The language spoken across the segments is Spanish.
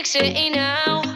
Adicted y now.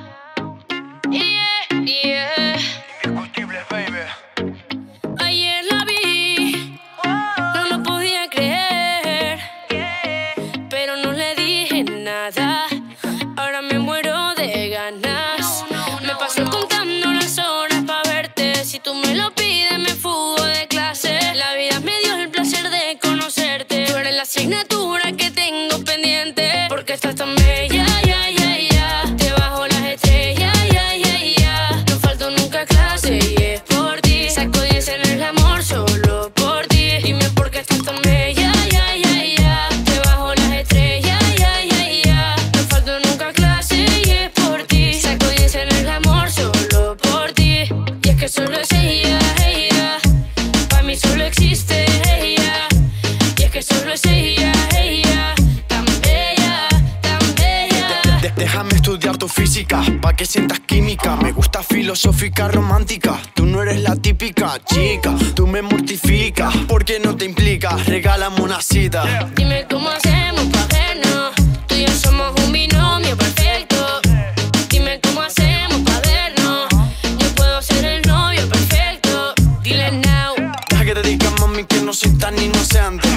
Solo es ella, ella. Tan bella, tan bella. De- déjame estudiar tu física, pa' que sientas química. Me gusta filosófica, romántica. Tú no eres la típica chica, tú me mortificas. porque no te implica? Regálame una cita. Dime cómo hacemos pa'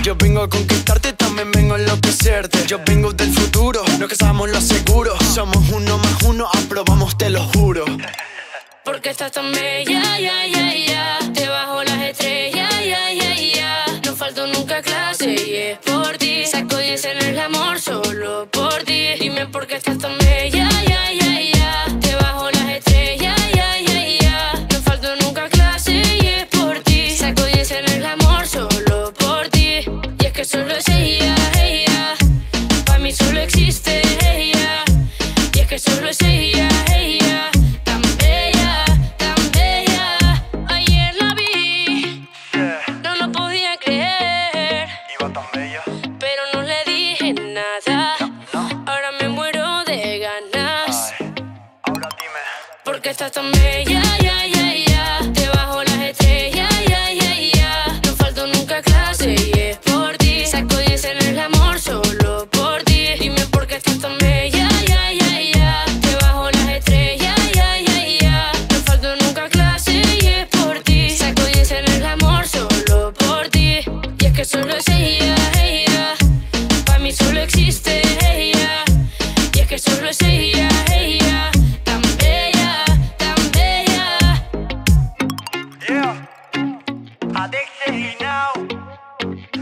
Yo vengo a conquistarte, también vengo a enloquecerte. Yo vengo del futuro, nos casamos lo seguro. Somos uno más uno, aprobamos, te lo juro. Porque estás tan bella, ya, ya, ya. Debajo las estrellas, ya, ya, ya. No falto nunca clase y es por ti. Saco 10 en el amor solo solo es ella, ella. Para mí solo existe ella. Y es que solo es ella, ella. Tan bella, tan bella. Ayer la vi, no lo podía creer. Iba tan bella. Pero no le dije nada. Ahora me muero de ganas. Ahora dime. Porque estás tan bella, ya, ya, ya.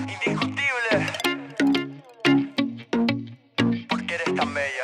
Indiscutible. Porque eres tan bella.